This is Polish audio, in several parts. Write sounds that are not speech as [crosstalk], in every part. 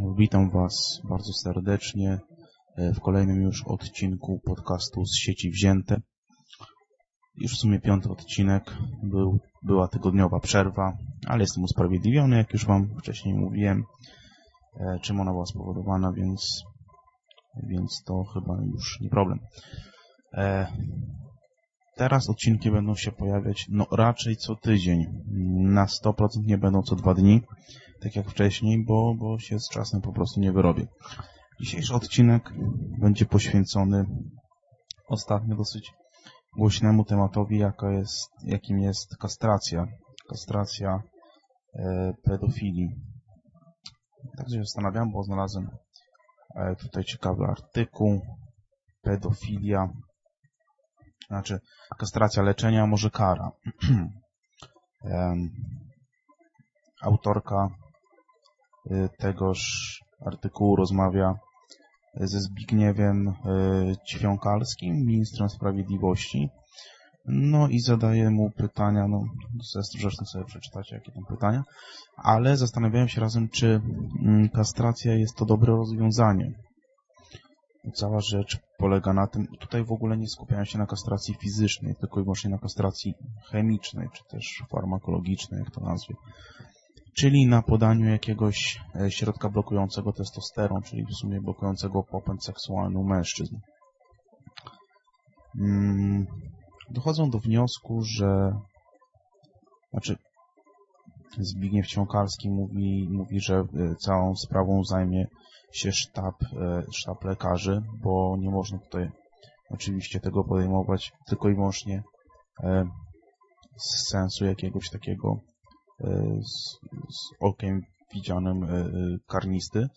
Witam Was bardzo serdecznie w kolejnym już odcinku podcastu z sieci wzięte. Już w sumie piąty odcinek, był, była tygodniowa przerwa, ale jestem usprawiedliwiony, jak już Wam wcześniej mówiłem, e, czym ona była spowodowana, więc, więc to chyba już nie problem. Teraz odcinki będą się pojawiać no raczej co tydzień. Na 100% nie będą co dwa dni, tak jak wcześniej, bo, bo się z czasem po prostu nie wyrobię. Dzisiejszy odcinek będzie poświęcony ostatnio dosyć głośnemu tematowi, jaka jest, jakim jest kastracja. Kastracja e, pedofilii. Także się zastanawiam, bo znalazłem e, tutaj ciekawy artykuł. Pedofilia, znaczy kastracja leczenia, może kara. [clears throat] autorka e, tegoż artykułu rozmawia ze Zbigniewem e, Ćwiąkalskim, ministrem sprawiedliwości. No i zadaje mu pytania, no zresztą sobie przeczytacie, jakie tam pytania, ale zastanawiałem się razem, czy mm, kastracja jest to dobre rozwiązanie. Cała rzecz polega na tym, tutaj w ogóle nie skupiałem się na kastracji fizycznej, tylko i wyłącznie na kastracji chemicznej, czy też farmakologicznej, jak to nazwie czyli na podaniu jakiegoś e, środka blokującego testosteron, czyli w sumie blokującego popęd seksualny u mężczyzn. Mm, dochodzą do wniosku, że znaczy Zbigniew Ciąkalski mówi, mówi, że e, całą sprawą zajmie się sztab, e, sztab lekarzy, bo nie można tutaj oczywiście tego podejmować tylko i wyłącznie z sensu jakiegoś takiego z, z okiem widzianym e, e, karnisty,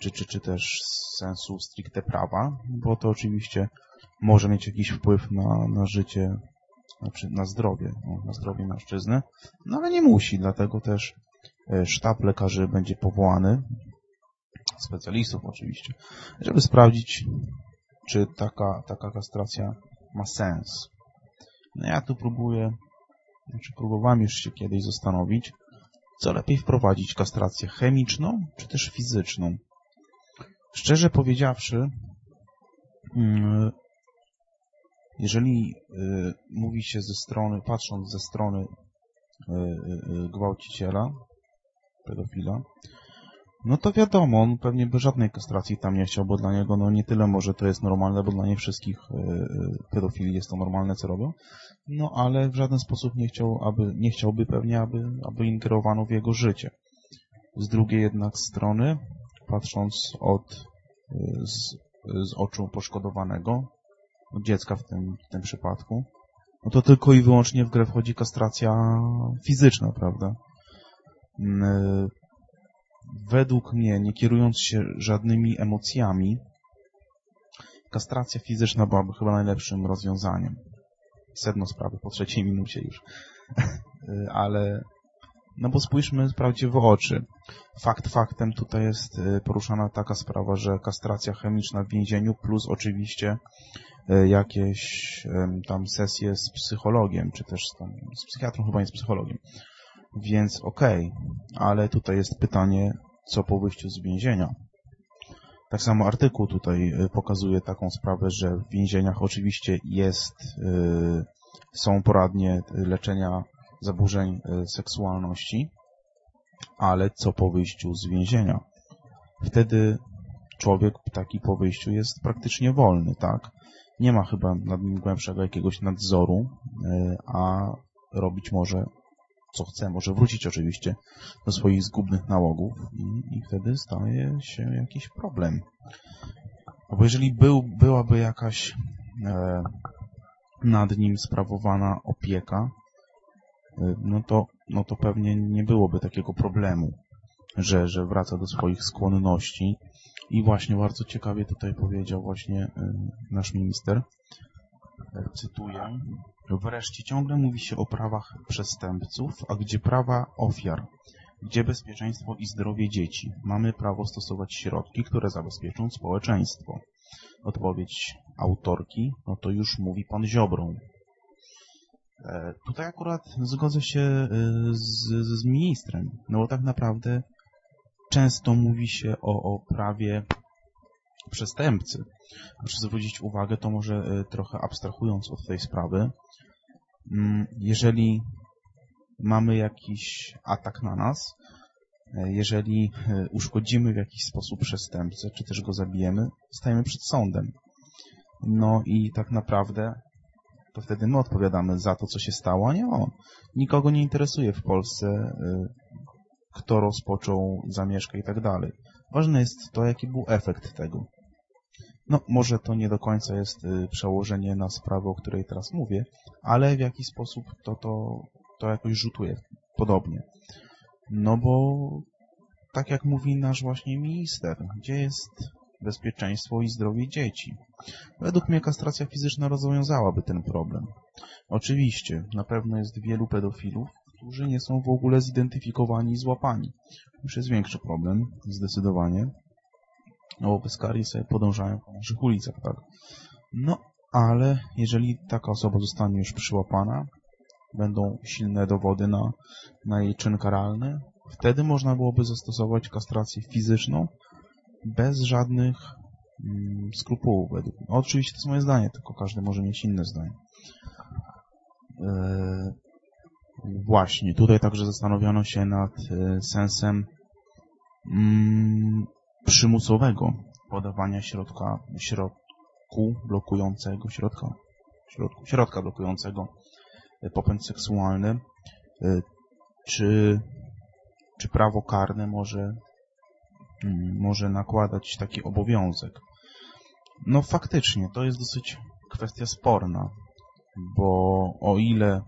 czy, czy, czy też z sensu stricte prawa, bo to oczywiście może mieć jakiś wpływ na, na życie, znaczy na zdrowie, no, na zdrowie mężczyzny, no ale nie musi, dlatego też e, sztab lekarzy będzie powołany, specjalistów oczywiście, żeby sprawdzić, czy taka, taka kastracja ma sens. No ja tu próbuję znaczy próbowałem już się kiedyś zastanowić, co lepiej wprowadzić, kastrację chemiczną czy też fizyczną. Szczerze powiedziawszy, mm, jeżeli y, mówi się ze strony, patrząc ze strony y, y, gwałciciela, pedofila, no to wiadomo, on pewnie by żadnej kastracji tam nie chciał, bo dla niego no nie tyle może to jest normalne, bo dla nie wszystkich e, e, pedofili jest to normalne, co robią, no ale w żaden sposób nie chciał, aby, nie chciałby pewnie, aby, aby ingerowano w jego życie. Z drugiej jednak strony, patrząc od, e, z, z oczu poszkodowanego, od dziecka w tym, w tym przypadku, no to tylko i wyłącznie w grę wchodzi kastracja fizyczna, prawda? Według mnie, nie kierując się żadnymi emocjami, kastracja fizyczna byłaby chyba najlepszym rozwiązaniem. Sedno sprawy po trzeciej minucie już. [laughs] Ale, no bo spójrzmy wprawdzie w oczy. Fakt faktem tutaj jest y, poruszana taka sprawa, że kastracja chemiczna w więzieniu plus oczywiście y, jakieś tam sesje z psychologiem, czy też z, tam, z psychiatrą, chyba nie z psychologiem. Więc okej, okay, ale tutaj jest pytanie, co po wyjściu z więzienia. Tak samo artykuł tutaj y, pokazuje taką sprawę, że w więzieniach oczywiście jest, y, są poradnie leczenia zaburzeń y, seksualności, ale co po wyjściu z więzienia? Wtedy człowiek taki po wyjściu jest praktycznie wolny, tak? Nie ma chyba nad nim głębszego jakiegoś nadzoru, a robić może co chce, może wrócić oczywiście do swoich zgubnych nałogów i, i wtedy staje się jakiś problem. Bo jeżeli był, byłaby jakaś e, nad nim sprawowana opieka, e, no, to, no to pewnie nie byłoby takiego problemu, że, że wraca do swoich skłonności. I właśnie bardzo ciekawie tutaj powiedział właśnie e, nasz minister, e, cytuję, Wreszcie ciągle mówi się o prawach przestępców, a gdzie prawa ofiar? Gdzie bezpieczeństwo i zdrowie dzieci? Mamy prawo stosować środki, które zabezpieczą społeczeństwo. Odpowiedź autorki, no to już mówi pan Ziobrą. E, tutaj akurat zgodzę się e, z, z ministrem, no bo tak naprawdę często mówi się o, o prawie przestępcy. Proszę zwrócić uwagę, to może e, trochę abstrahując od tej sprawy, mm, jeżeli mamy jakiś atak na nas, e, jeżeli e, uszkodzimy w jakiś sposób przestępcę, czy też go zabijemy, stajemy przed sądem. No i tak naprawdę to wtedy my odpowiadamy za to, co się stało, a nie on. Nikogo nie interesuje w Polsce, kto rozpoczął zamieszkę i tak dalej. Ważne jest to, jaki był efekt tego. No, może to nie do końca jest y, przełożenie na sprawę, o której teraz mówię, ale w jaki sposób to, to, to jakoś rzutuje podobnie. No bo, tak jak mówi nasz właśnie minister, gdzie jest bezpieczeństwo i zdrowie dzieci? Według mnie kastracja fizyczna rozwiązałaby ten problem. Oczywiście, na pewno jest wielu pedofilów, którzy nie są w ogóle zidentyfikowani i złapani. Już jest większy problem, zdecydowanie. No bezkarni sobie podążają po naszych ulicach, tak? No, ale jeżeli taka osoba zostanie już przyłapana, będą silne dowody na, na jej czyn karalny, wtedy można byłoby zastosować kastrację fizyczną bez żadnych mm, skrupułów. Według. Oczywiście to jest moje zdanie, tylko każdy może mieć inne zdanie. Eee, Właśnie, tutaj także zastanowiono się nad e, sensem mm, przymusowego podawania środka, środku blokującego, środka, środku, środka blokującego e, popęd seksualny. E, czy, czy prawo karne może, mm, może nakładać taki obowiązek? No faktycznie, to jest dosyć kwestia sporna, bo o ile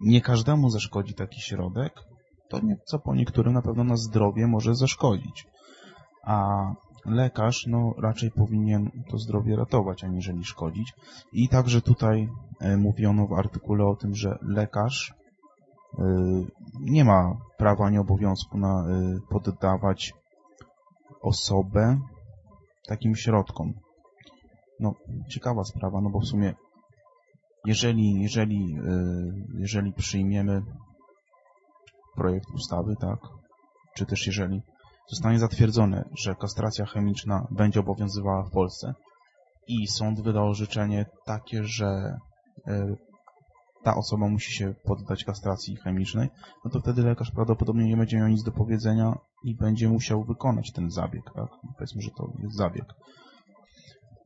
nie każdemu zaszkodzi taki środek, to nie, co po niektórym na pewno na zdrowie może zaszkodzić. A lekarz no, raczej powinien to zdrowie ratować, aniżeli szkodzić. I także tutaj e, mówiono w artykule o tym, że lekarz e, nie ma prawa ani obowiązku na e, poddawać osobę takim środkom. No, ciekawa sprawa, no bo w sumie jeżeli, jeżeli, jeżeli przyjmiemy projekt ustawy, tak, czy też jeżeli zostanie zatwierdzone, że kastracja chemiczna będzie obowiązywała w Polsce i sąd wydał orzeczenie takie, że y, ta osoba musi się poddać kastracji chemicznej, no to wtedy lekarz prawdopodobnie nie będzie miał nic do powiedzenia i będzie musiał wykonać ten zabieg, tak? Powiedzmy, że to jest zabieg.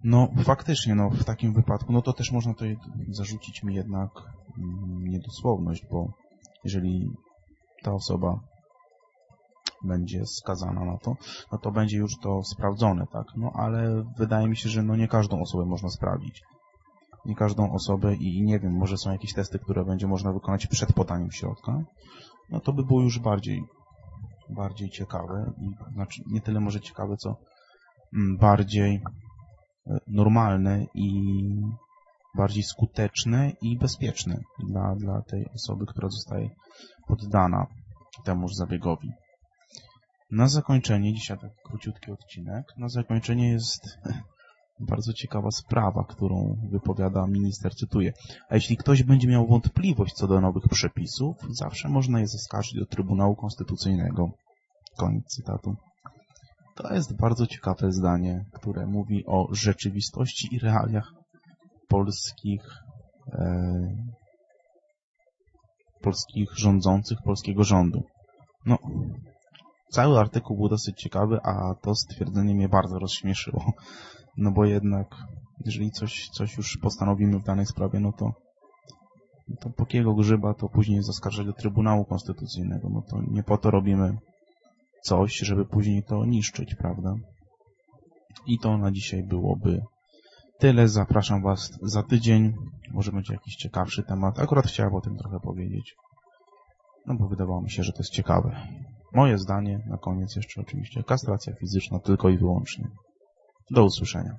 No faktycznie, no w takim wypadku, no to też można tutaj zarzucić mi jednak mm, niedosłowność, bo jeżeli ta osoba będzie skazana na to, no to będzie już to sprawdzone, tak? No ale wydaje mi się, że no nie każdą osobę można sprawdzić. Nie każdą osobę i nie wiem, może są jakieś testy, które będzie można wykonać przed podaniem środka. No to by było już bardziej bardziej ciekawe i znaczy nie tyle może ciekawe, co mm, bardziej normalne i bardziej skuteczne i bezpieczne dla, dla tej osoby, która zostaje poddana temuż zabiegowi. Na zakończenie, dzisiaj tak króciutki odcinek, na zakończenie jest [laughs] bardzo ciekawa sprawa, którą wypowiada minister, cytuję. A jeśli ktoś będzie miał wątpliwość co do nowych przepisów, zawsze można je zaskarżyć do Trybunału Konstytucyjnego. Koniec cytatu. To jest bardzo ciekawe zdanie, które mówi o rzeczywistości i realiach polskich e, polskich rządzących, polskiego rządu. No, cały artykuł był dosyć ciekawy, a to stwierdzenie mnie bardzo rozśmieszyło. No bo jednak, jeżeli coś, coś już postanowimy w danej sprawie, no to, to po kiego grzyba to później zaskarżać Trybunału Konstytucyjnego. No to nie po to robimy coś, żeby później to niszczyć, prawda? I to na dzisiaj byłoby tyle. Zapraszam Was za tydzień. Może będzie jakiś ciekawszy temat. Akurat chciałem o tym trochę powiedzieć. No bo wydawało mi się, że to jest ciekawe. Moje zdanie na koniec jeszcze oczywiście. Kastracja fizyczna tylko i wyłącznie. Do usłyszenia.